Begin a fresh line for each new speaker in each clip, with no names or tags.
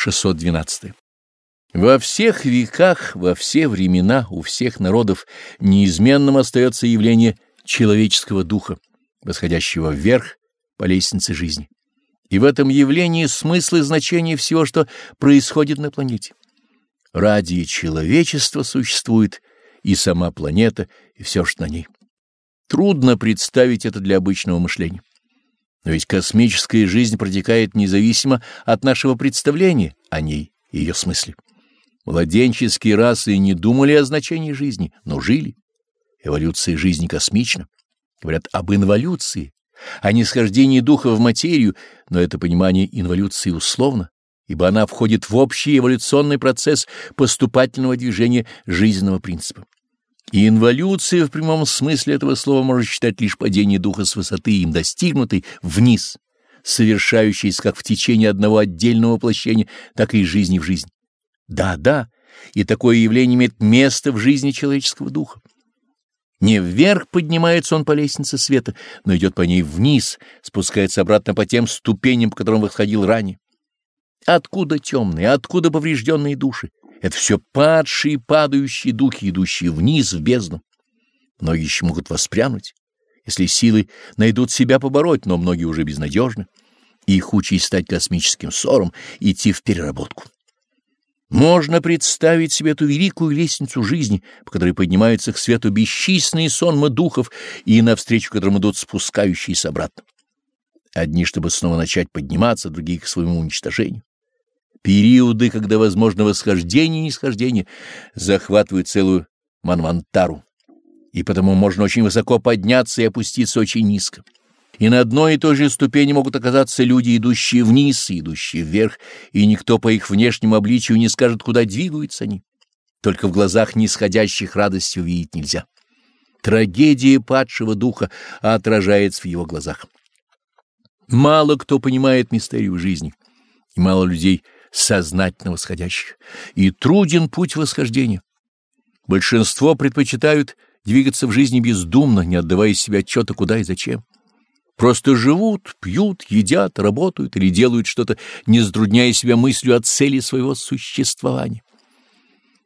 612. Во всех веках, во все времена, у всех народов неизменным остается явление человеческого духа, восходящего вверх по лестнице жизни. И в этом явлении смысл и значение всего, что происходит на планете. Ради человечества существует и сама планета, и все, что на ней. Трудно представить это для обычного мышления. Но ведь космическая жизнь протекает независимо от нашего представления о ней и ее смысле. Младенческие расы не думали о значении жизни, но жили. Эволюция жизни космична. Говорят об инволюции, о нисхождении духа в материю, но это понимание инволюции условно, ибо она входит в общий эволюционный процесс поступательного движения жизненного принципа. И инволюция в прямом смысле этого слова может считать лишь падение духа с высоты им достигнутой вниз, совершающейся как в течение одного отдельного воплощения, так и из жизни в жизнь. Да, да, и такое явление имеет место в жизни человеческого духа. Не вверх поднимается он по лестнице света, но идет по ней вниз, спускается обратно по тем ступеням, по которым восходил ранее. Откуда темные, откуда поврежденные души? Это все падшие и падающие духи, идущие вниз в бездну. Многие еще могут воспрянуть, если силы найдут себя побороть, но многие уже безнадежны. Их участь стать космическим ссором, идти в переработку. Можно представить себе эту великую лестницу жизни, по которой поднимаются к свету бесчисленные сонмы духов и навстречу которым идут спускающиеся обратно. Одни, чтобы снова начать подниматься, другие к своему уничтожению. Периоды, когда возможно восхождение и нисхождение, захватывают целую манвантару, и потому можно очень высоко подняться и опуститься очень низко. И на одной и той же ступени могут оказаться люди, идущие вниз и идущие вверх, и никто по их внешнему обличию не скажет, куда двигаются они. Только в глазах нисходящих радости увидеть нельзя. Трагедия падшего духа отражается в его глазах. Мало кто понимает мистерию жизни, и мало людей сознательно восходящих, и труден путь восхождения. Большинство предпочитают двигаться в жизни бездумно, не отдавая себе отчета, куда и зачем. Просто живут, пьют, едят, работают или делают что-то, не затрудняя себя мыслью о цели своего существования.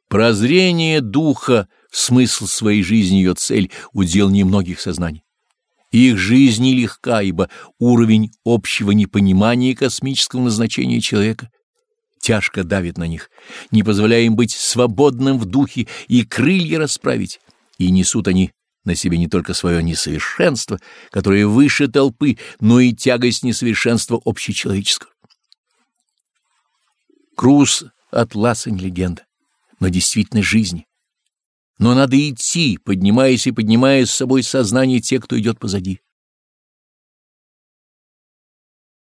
Прозрение духа смысл своей жизни ее цель — удел немногих сознаний. Их жизнь нелегка, ибо уровень общего непонимания космического назначения человека тяжко давит на них, не позволяя им быть свободным в духе и крылья расправить, и несут они на себе не только свое несовершенство, которое выше толпы, но и тягость несовершенства общечеловеческого. Круз атласа не легенда, но действительно жизни. Но надо идти, поднимаясь и поднимая с собой сознание тех, кто идет позади.